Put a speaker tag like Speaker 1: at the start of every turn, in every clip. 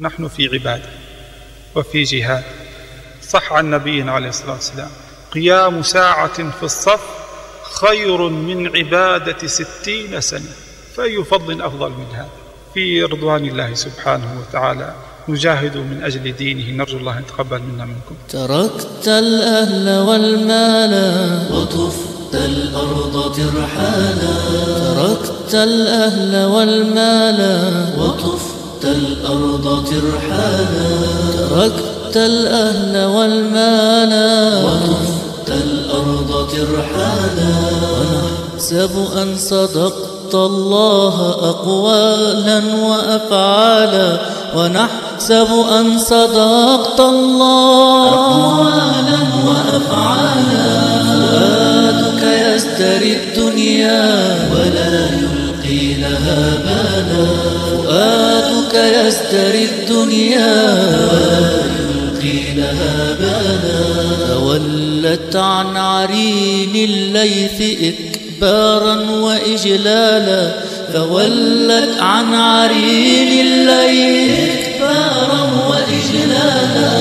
Speaker 1: نحن في عبادة وفي جهاد. صح عن نبينا عليه الصلاة والسلام. قيام ساعة في الصف خير من عبادة ستين سنة فأي فضل أفضل من هذا. في رضوان الله سبحانه وتعالى نجاهد من أجل دينه. نرجو الله أن يتقبل منا منكم.
Speaker 2: تركت الأهل والمال وطفت الأرض ترحالا. تركت الأهل والمال وطفت الأرض ترحالا. تركت الأهل والمال. وطفت الأرض ترحالا. ونحسب أن صدقت الله أقوالا وأفعالا. ونحسب أن صدقت الله أقوالا وأفعالا. فؤادك يزدري الدنيا. ولا يلقي لها بالا فؤادك يزدري الدنيا. تولت عن عرين الليث إكبارا وإجلالا. تولت عن عرين الليث إكبارا وإجلالا.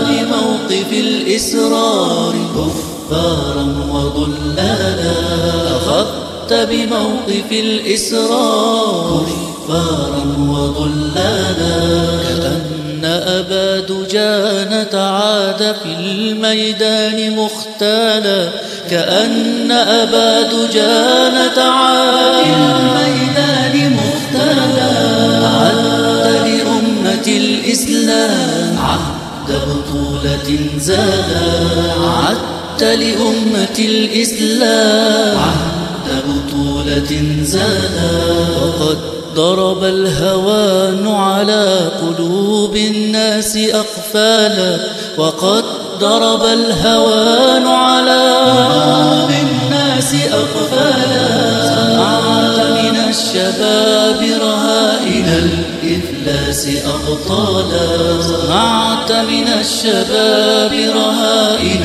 Speaker 2: بموقف الإسرار كفارا وضلالا. أخذت بموقف الإسرار كفارا وضلالا كأن أبا دجان تعاد في الميدان مختالا كأن أبا دجان تعاد في الميدان مختالا أعد لأمة الإسلام عهد بطولة زادا عدت لأمة الإسلام عهد بطولة زادا وقد ضرب الهوان على قلوب الناس أقفالا وقد ضرب الهوان على قلوب الناس أقفالا صنعت من الشباب رهائن الإفلاس أبطالا صنعت من الشباب رهائن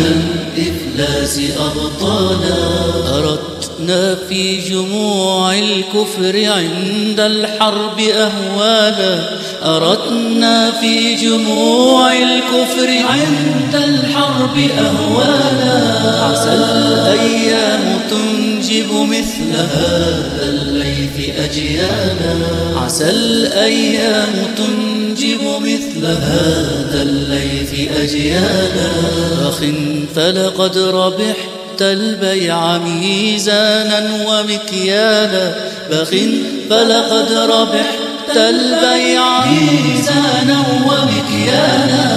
Speaker 2: الإفلاس أبطالا أردنا في جموع الكفر عند الحرب أهوالا. أردنا في جموع الكفر عند الحرب أهوالا. عسى الأيام تنجب مثل هذا الليث أجيالا. عسى الأيام تنجب مثل هذا الليث أجيالا. أخ فلقد ربحت وجدت البيع ميزانا ومكيالا. بخ فلقد ربحت البيع ميزانا ومكيالا.